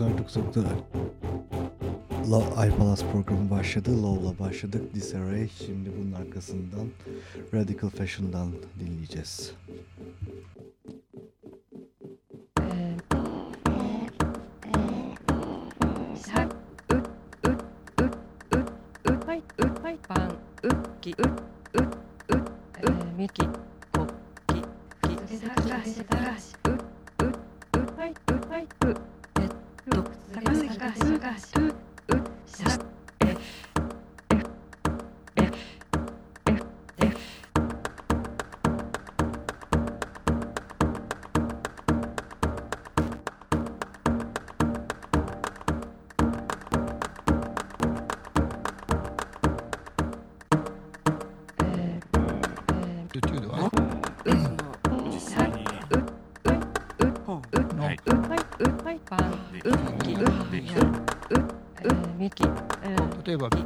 Sokak'ta Love iPalas programı başladı. Love'la başladık. Disarray. Şimdi bunun arkasından Radical Fashion'dan dinleyeceğiz. 对吧？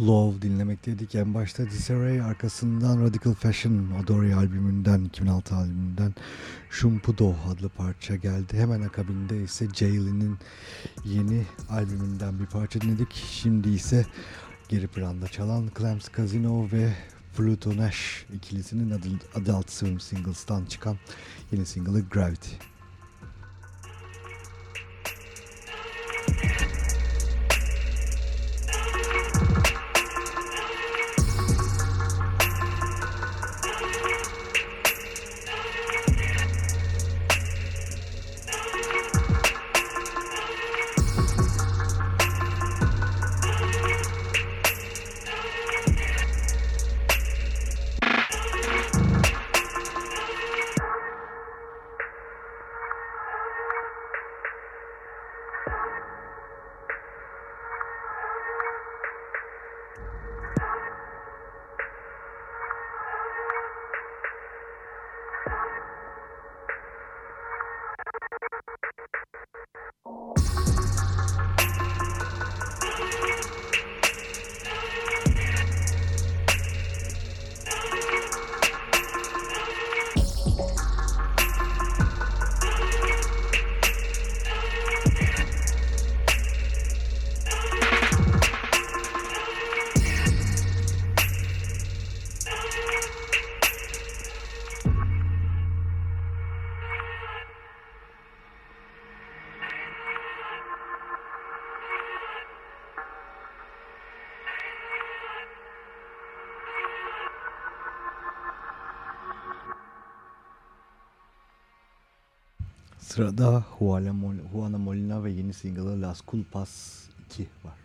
Love dinlemekteydik. En başta Disarray arkasından Radical Fashion Odori albümünden 2006 albümünden Shumpudo adlı parça geldi. Hemen akabinde ise Jaylin'in yeni albümünden bir parça dinledik. Şimdi ise geri planda çalan Clams Casino ve Pluto Nash ikilisinin Adult Swim Singles'tan çıkan yeni single'ı Gravity. Sırada Juana Molina ve yeni single'ı Las Culpas 2 var.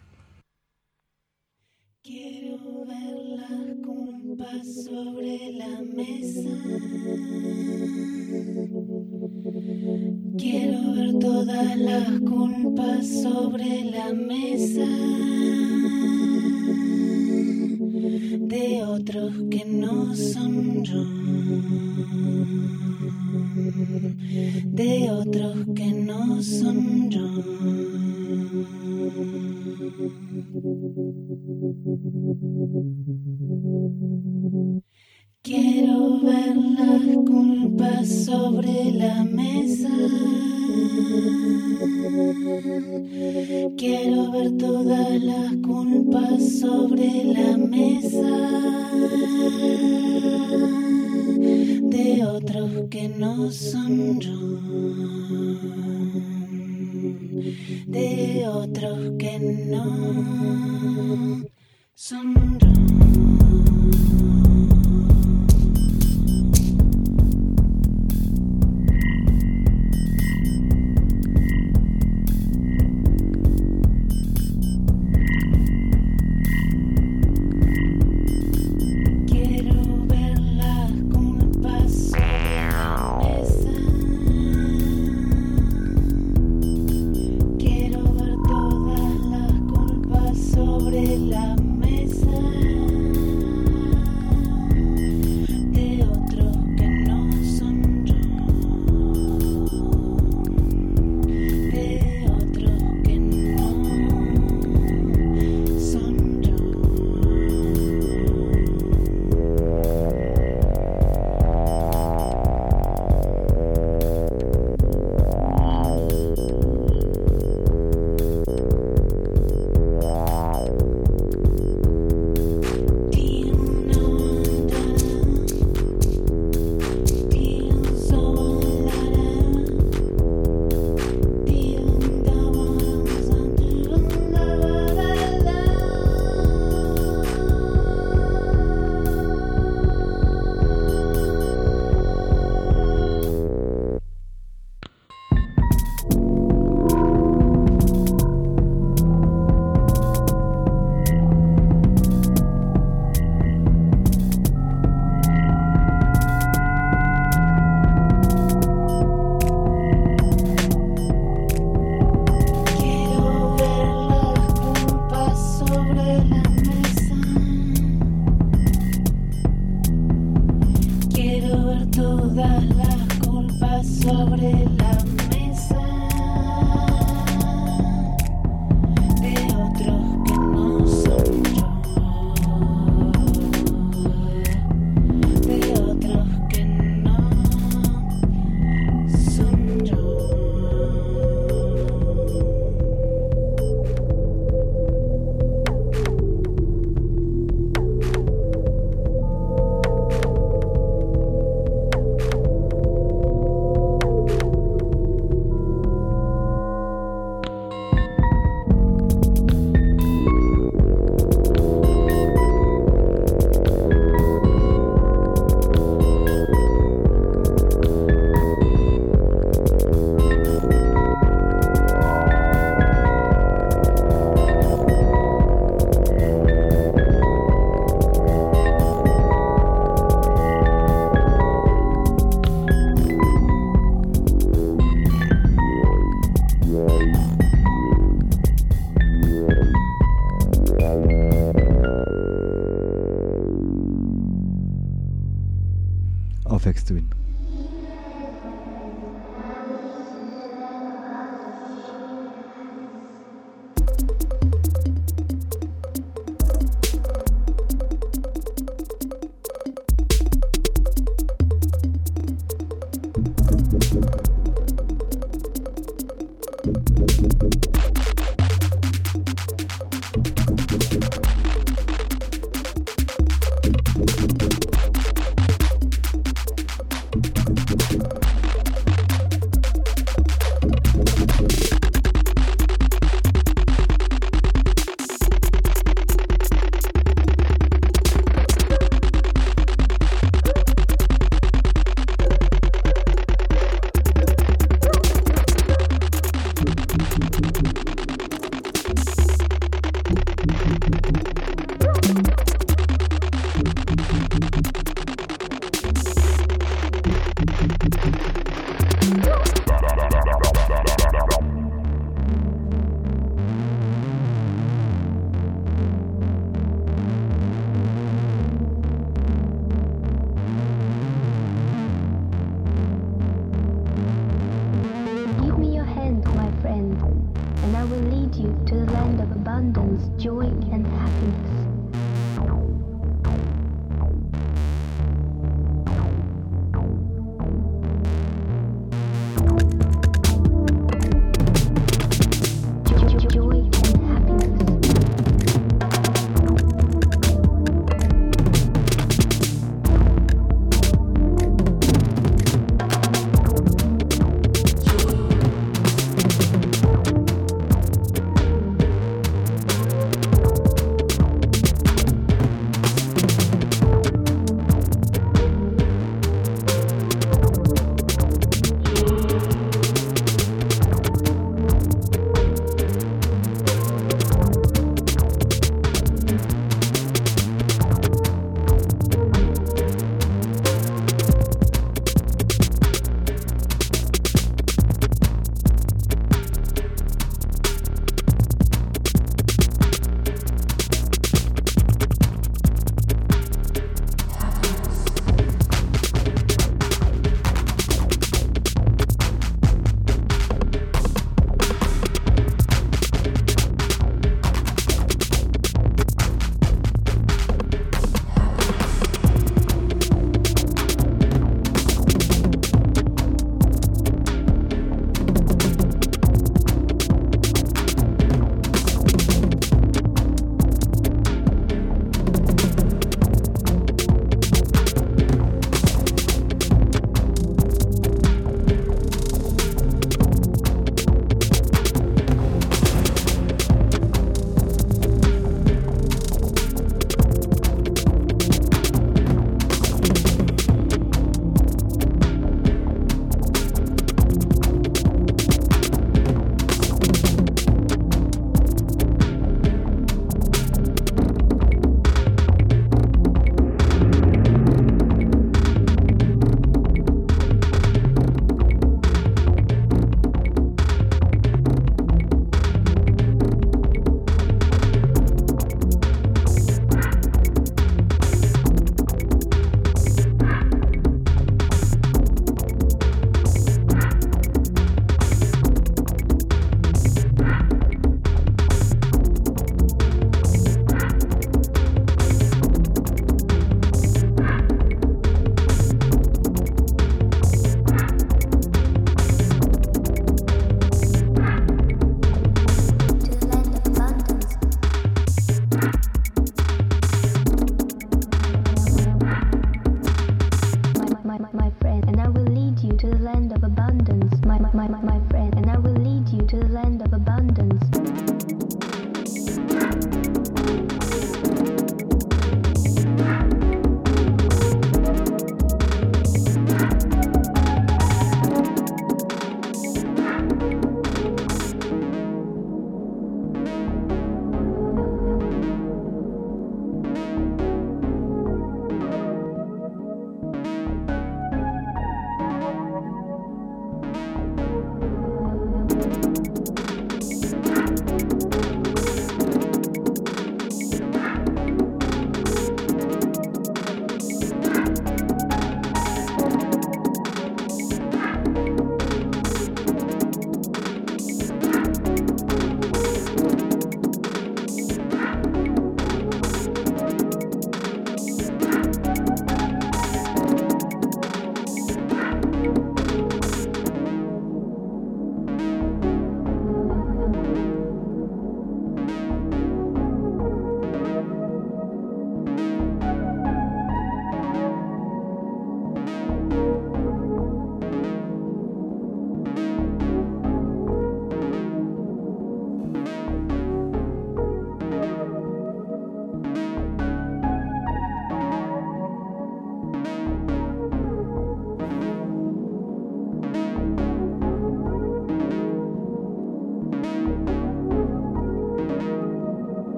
Que no son yo. De otros que no son yo.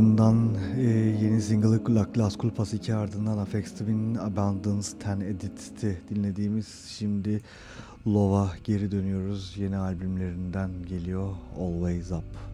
ardından e, yeni single'ı La- Las Culpas 2 ardından Afex Twin'in Abundance 10 Edit'ti dinlediğimiz. Şimdi Lova geri dönüyoruz. Yeni albümlerinden geliyor Always Up.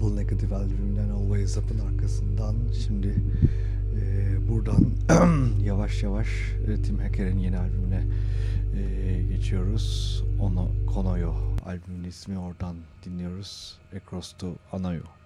Double Negative albümünden Always Up'ın arkasından şimdi e, buradan yavaş yavaş e, Tim Hacker'in yeni albümüne e, geçiyoruz. Ono, Konoyo albümün ismi oradan dinliyoruz. Across to Anayo.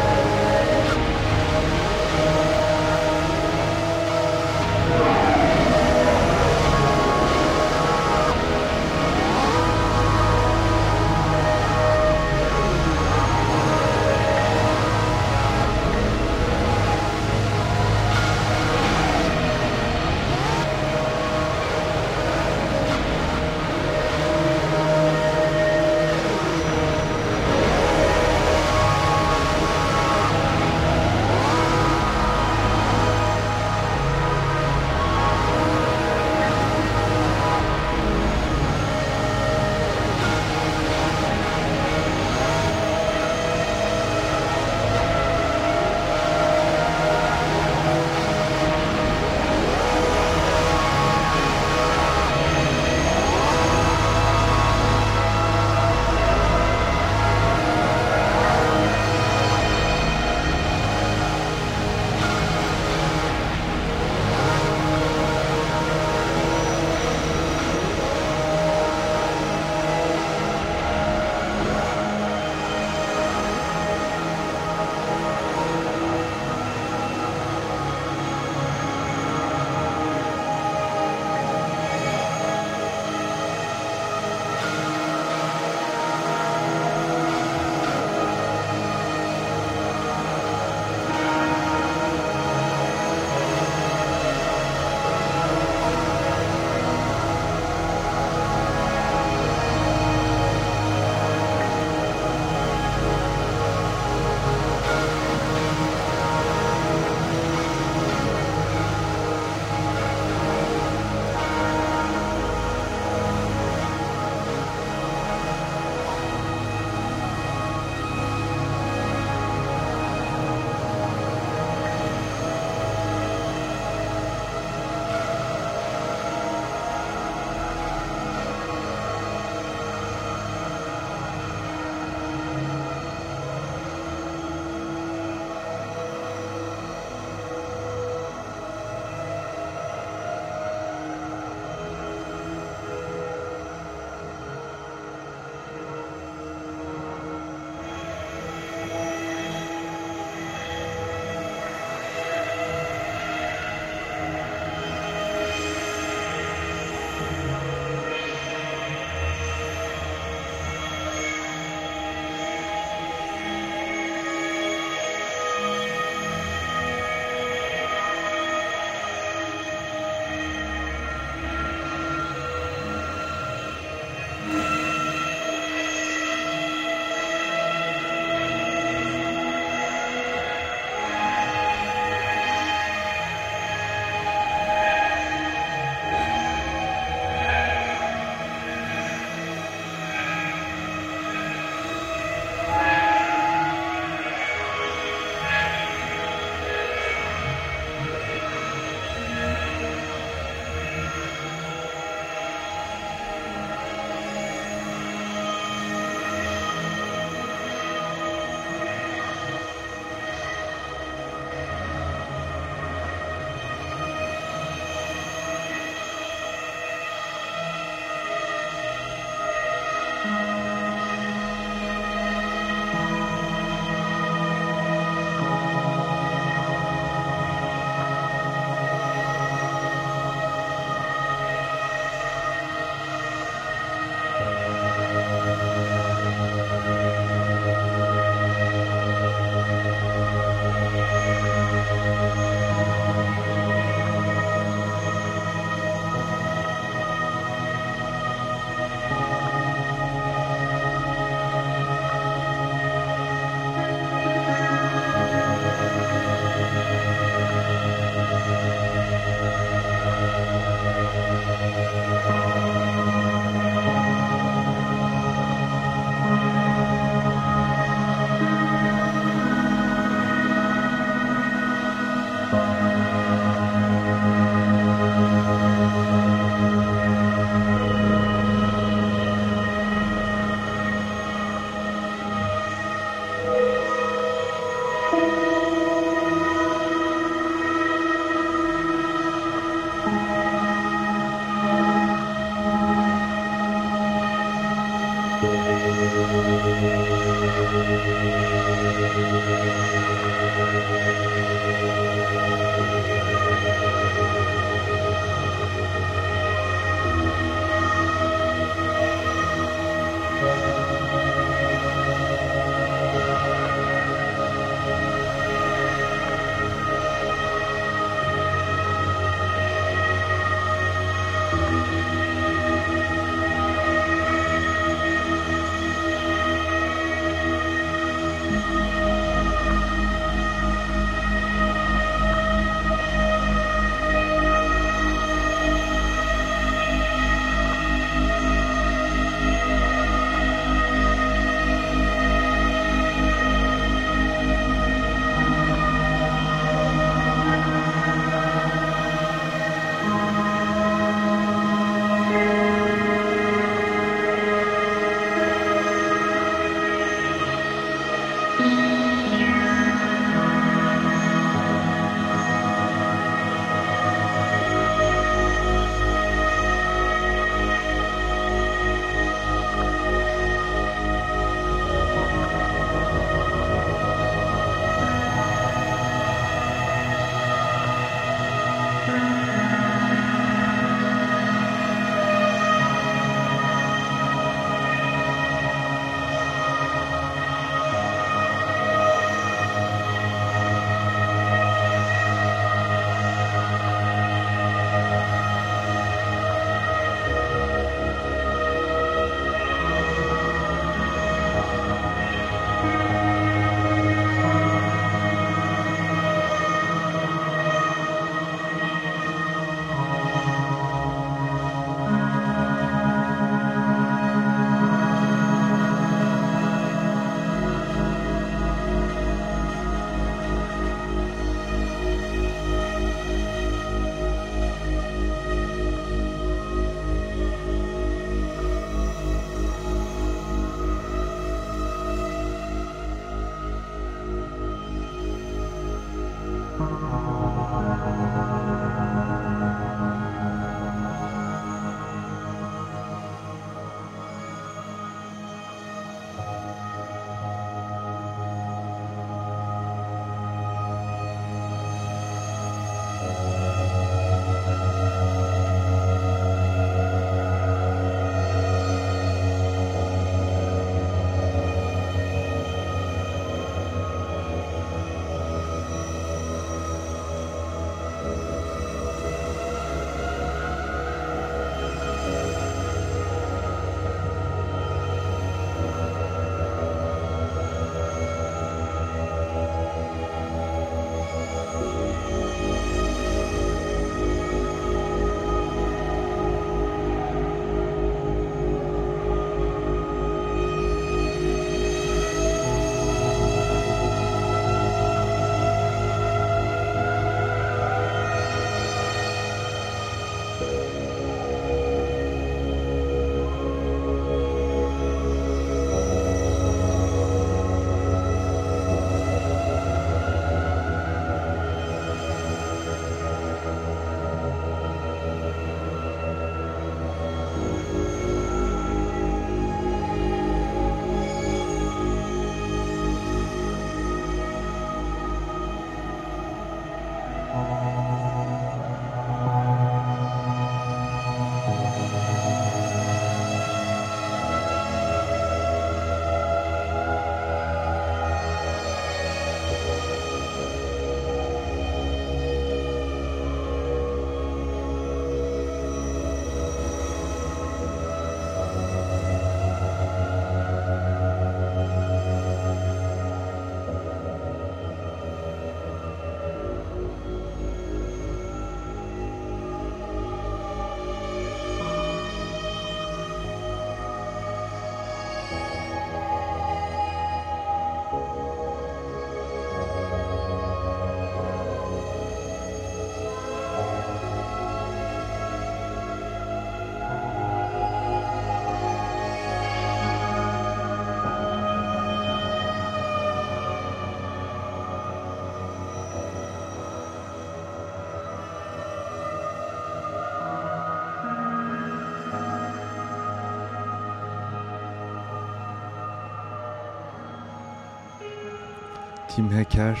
Tim Hacker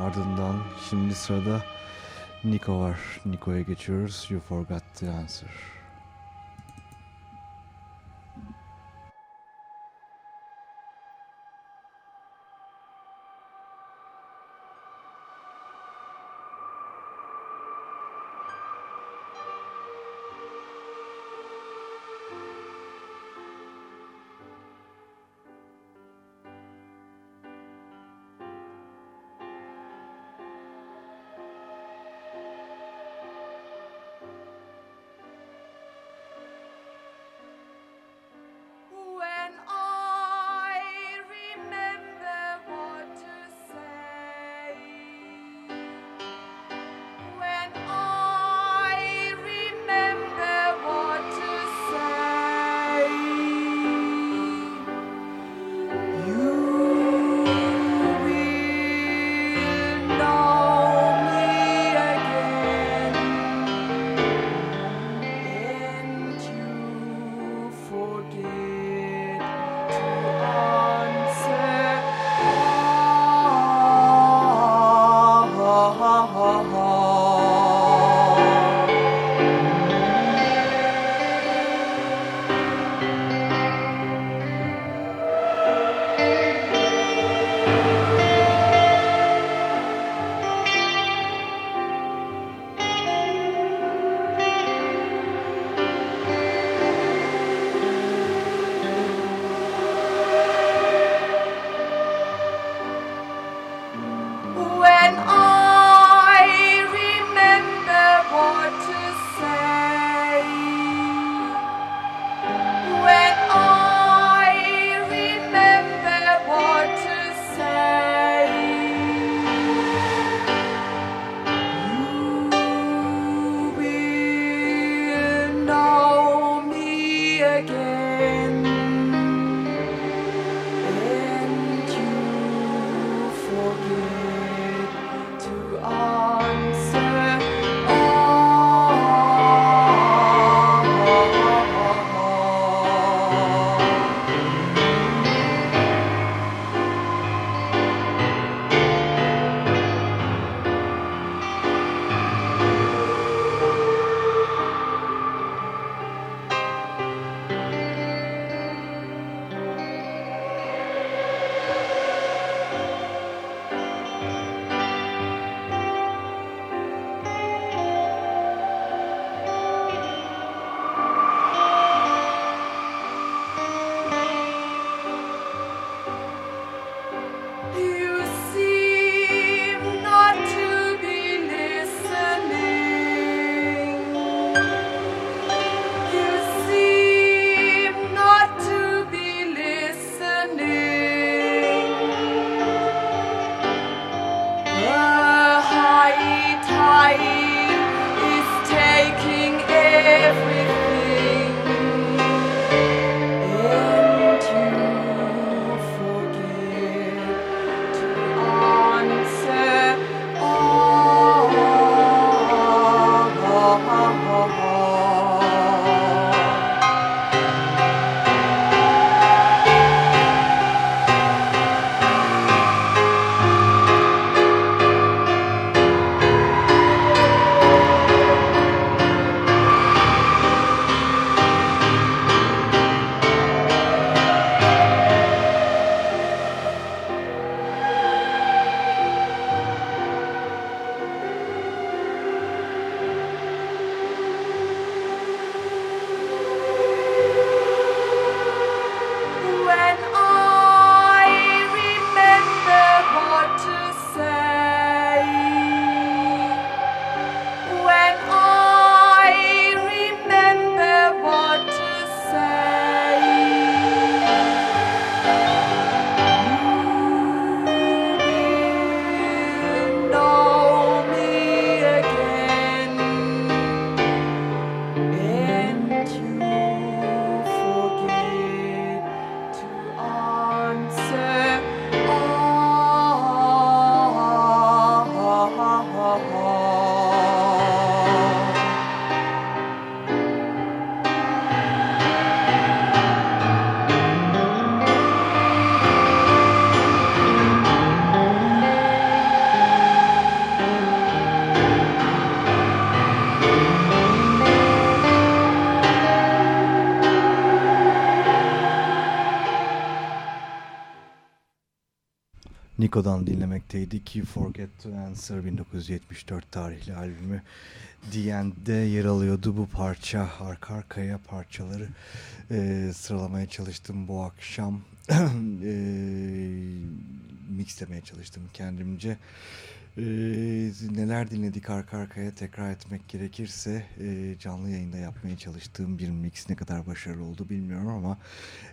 ardından şimdi sırada Nico var. Nico'ya geçiyoruz. You Forgot the Answer. Nico'dan dinlemekteydik. You Forget to Answer 1974 tarihli albümü End'de yer alıyordu bu parça. Arka arkaya parçaları e, sıralamaya çalıştım bu akşam. e, mixlemeye çalıştım kendimce. Ee, neler dinledik arka arkaya tekrar etmek gerekirse e, canlı yayında yapmaya çalıştığım bir mix ne kadar başarılı oldu bilmiyorum ama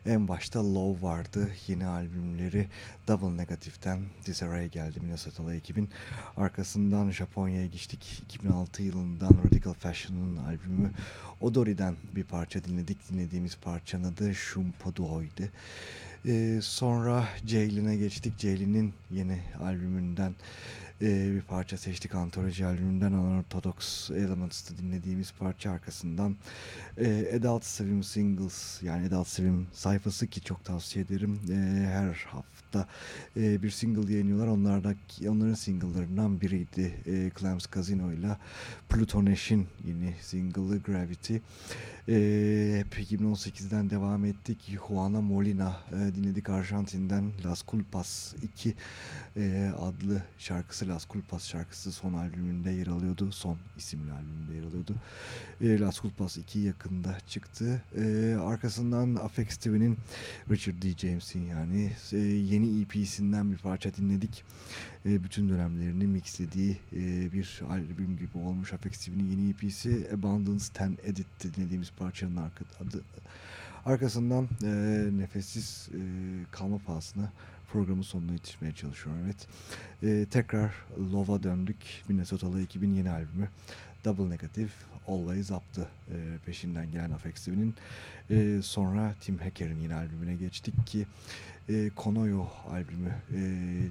en başta Low vardı. Yeni albümleri Double Negative'den Disarray geldi Minnesota'lı ekibin. Arkasından Japonya'ya geçtik. 2006 yılından Radical Fashion'ın albümü Odori'den bir parça dinledik. Dinlediğimiz parçanın adı Shumpodo'ydu. Ee, sonra Jaylin'e geçtik. Jaylin'in yeni albümünden e, bir parça seçtik. Antoloji albümünden Unorthodox Elements'ta dinlediğimiz parça arkasından e, Adult Swim Singles yani Adult Swim sayfası ki çok tavsiye ederim. E, her hafta e, bir single yayınlıyorlar. Onlarda, onların single'larından biriydi. E, Clams Casino ile Pluto Nash'in yeni single'ı Gravity. E, hep 2018'den devam ettik. Juana Molina e, dinledik Arjantin'den Las Culpas 2 e, adlı şarkısı Las Culpas şarkısı son albümünde yer alıyordu. Son isimli albümünde yer alıyordu. E, Las Culpas 2 yakında çıktı. E, arkasından Afex TV'nin Richard D. James'in yani e, yeni EP'sinden bir parça dinledik. E, bütün dönemlerini mixlediği e, bir albüm gibi olmuş Afex yeni EP'si Abundance 10 Edit dinlediğimiz parçanın arka, adı. Arkasından e, nefessiz e, kalma pahasına programın sonuna yetişmeye çalışıyorum. Evet. E, tekrar Love'a döndük. Minnesota'lı ekibin yeni albümü Double Negative Always Up'tı e, peşinden gelen Afexive'nin. E, sonra Tim Hacker'in yeni albümüne geçtik ki e, Konoyo albümü e,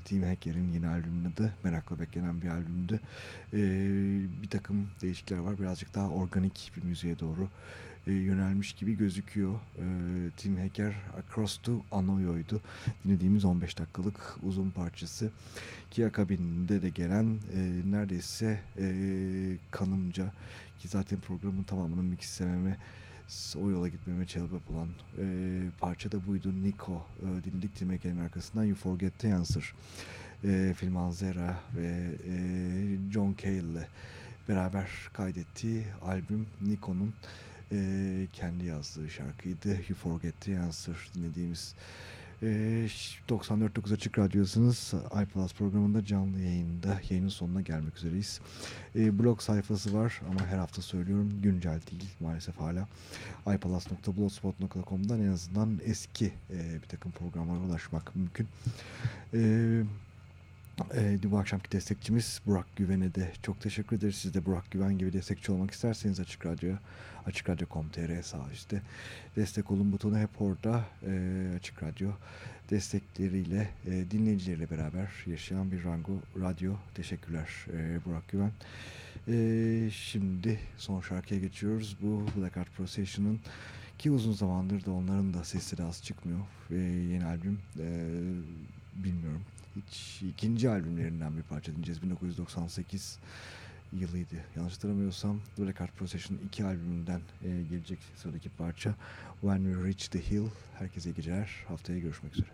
Tim Hacker'in yeni albümünün adı merakla beklenen bir albümdü. E, bir takım değişiklikler var. Birazcık daha organik bir müziğe doğru e, yönelmiş gibi gözüküyor. E, Tim Hacker Across to Anoyo'ydu. Dinlediğimiz 15 dakikalık uzun parçası. Ki akabinde de gelen e, neredeyse e, kanımca ki zaten programın tamamını mixlememe o yola gitmeme sebep olan e, parça da buydu. Nico e, Tim Hacker'in arkasından You Forget the Answer. E, Phil Manzera ve e, John Cale ile beraber kaydettiği albüm Nico'nun e, kendi yazdığı şarkıydı. You Forget the Answer dinlediğimiz. E, 94.9 Açık Radyosu'nuz iPlus programında canlı yayında yayının sonuna gelmek üzereyiz. E, blog sayfası var ama her hafta söylüyorum güncel değil maalesef hala. iPlus.blogspot.com'dan en azından eski e, bir takım programlara ulaşmak mümkün. Eee ee, bu akşamki destekçimiz Burak Güven'e de çok teşekkür ederiz. Siz de Burak Güven gibi destekçi olmak isterseniz Açık Radyo'ya açıkradyo.com.tr sağ üstte destek olun butonu hep orada. Ee, Açık Radyo destekleriyle e, dinleyicileriyle beraber yaşayan bir Rango Radyo. Teşekkürler e, Burak Güven. E, şimdi son şarkıya geçiyoruz. Bu Black Art Procession'ın ki uzun zamandır da onların da sesleri az çıkmıyor. E, yeni albüm e, bilmiyorum hiç ikinci albümlerinden bir parça dinleyeceğiz. 1998 yılıydı. Yanlış hatırlamıyorsam Black Art Procession iki albümünden e, gelecek sıradaki parça When We Reach the Hill. Herkese geceler. Haftaya görüşmek üzere.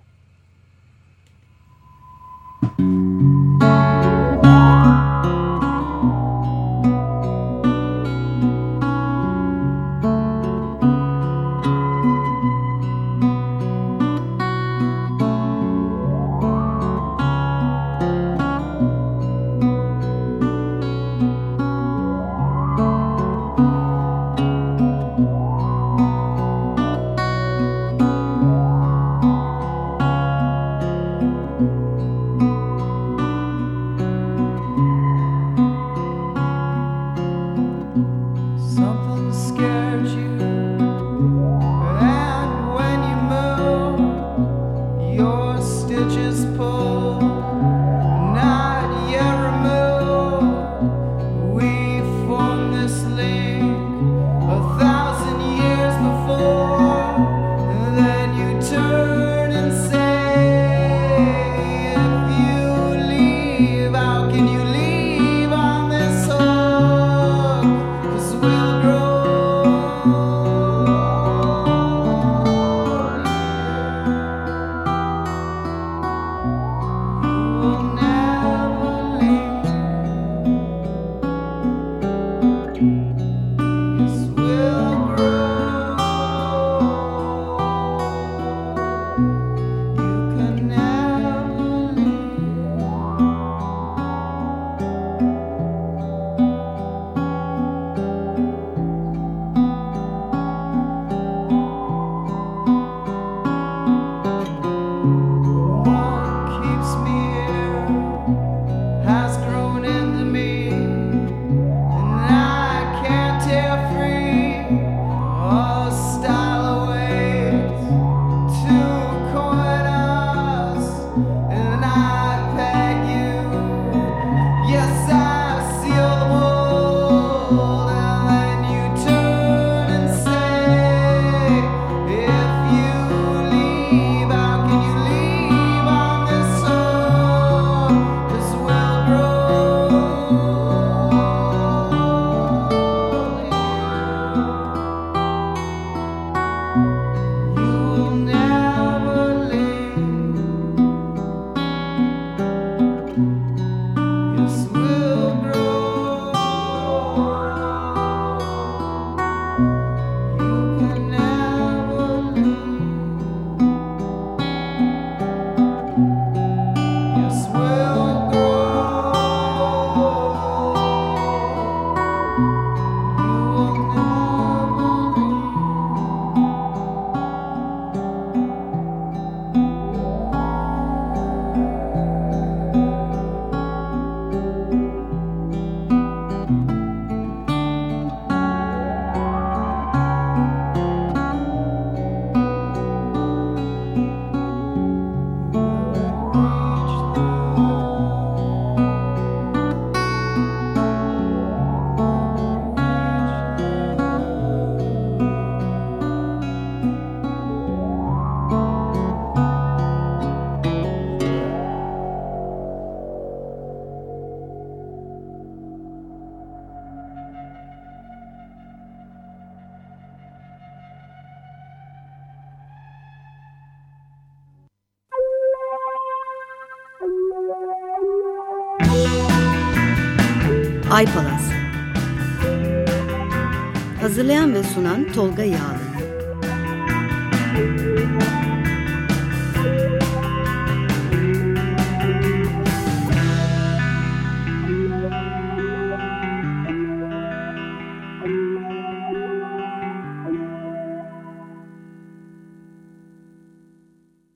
Tolga Yağlı